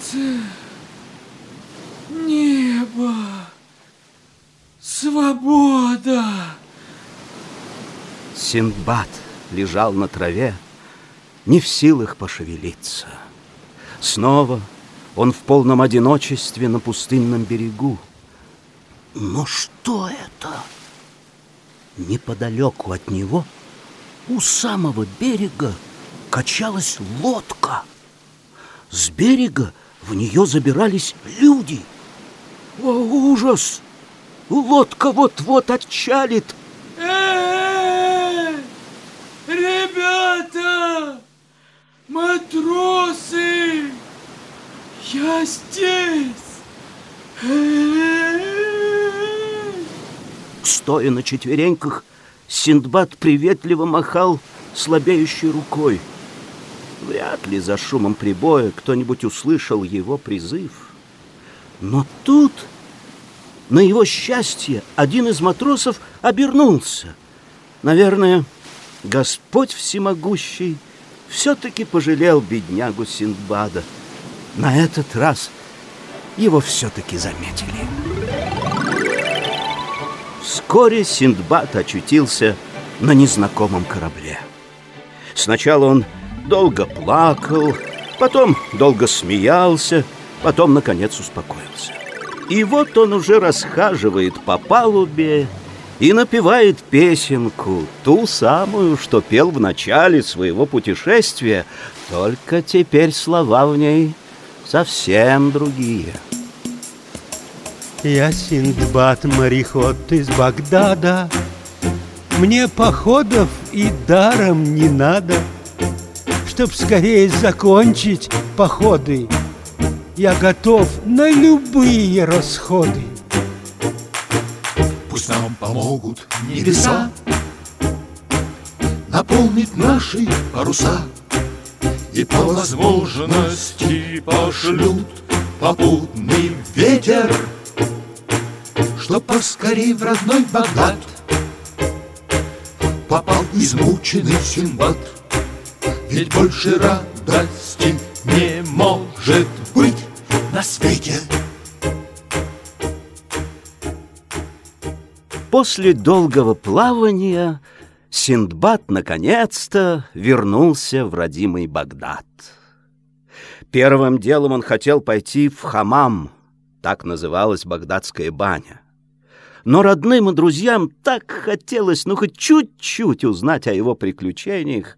солнце, небо, свобода. Синдбад лежал на траве, не в силах пошевелиться. Снова он в полном одиночестве на пустынном берегу. Но что это? Неподалеку от него, у самого берега, качалась лодка. С берега в нее забирались люди. О, ужас! Лодка вот-вот отчалит. Ребята, матросы, я здесь. Стоя на четвереньках, Синдбад приветливо махал слабеющей рукой. Вряд ли за шумом прибоя кто-нибудь услышал его призыв. Но тут, на его счастье, один из матросов обернулся. Наверное, Господь Всемогущий все-таки пожалел беднягу Синдбада. На этот раз его все-таки заметили. Вскоре Синдбад очутился на незнакомом корабле. Сначала он долго плакал, потом долго смеялся, потом, наконец, успокоился. И вот он уже расхаживает по палубе и напевает песенку, ту самую, что пел в начале своего путешествия, только теперь слова в ней совсем другие. Я Синдбад, мореход из Багдада Мне походов и даром не надо Чтоб скорее закончить походы. Я готов на любые расходы. Пусть нам помогут небеса Наполнить наши паруса. И по возможности пошлют попутный ветер Чтоб поскорей в родной Багдад Попал измученный Симбад Ведь больше радости не может быть на свете После долгого плавания Синдбад наконец-то вернулся в родимый Багдад. Первым делом он хотел пойти в хамам, так называлась багдадская баня. Но родным и друзьям так хотелось, ну, хоть чуть-чуть узнать о его приключениях.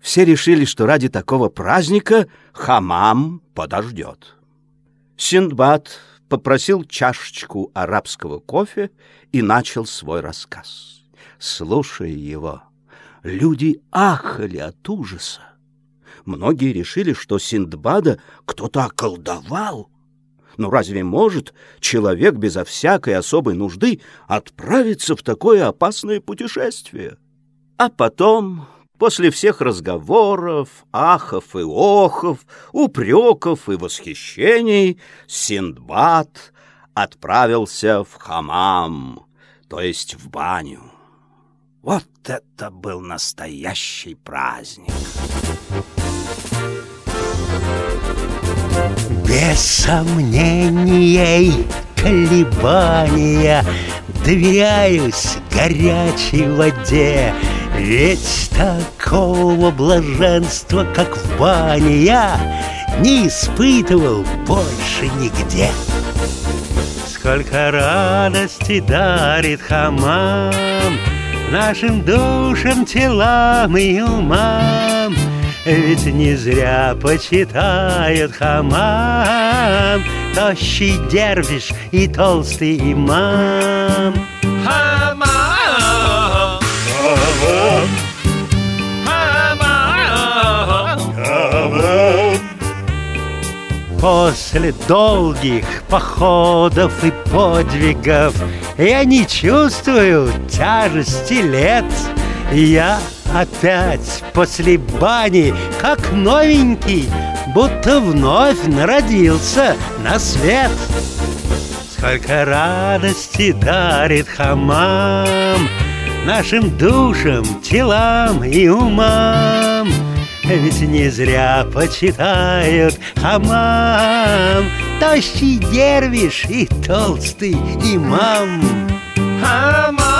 Все решили, что ради такого праздника хамам подождет. Синдбад попросил чашечку арабского кофе и начал свой рассказ. Слушая его, люди ахали от ужаса. Многие решили, что Синдбада кто-то околдовал. Но разве может человек безо всякой особой нужды отправиться в такое опасное путешествие? А потом, после всех разговоров, ахов и охов, упреков и восхищений, Синдбад отправился в хамам, то есть в баню. Вот это был настоящий праздник! Без сомнений, колебания Доверяюсь горячей воде Ведь такого блаженства, как в бане Я не испытывал больше нигде. Сколько радости дарит хамам Нашим душам, телам и умам. Ведь не зря почитают хамам Тощий дервиш и толстый имам. Хамам! После долгих походов и подвигов. Я не чувствую тяжести лет. Я опять после бани, как новенький Будто вновь народился на свет. Сколько радости дарит хамам Нашим душам, телам и умам Ведь не зря почитают хамам Тощий дервиш и толстый имам Хамам!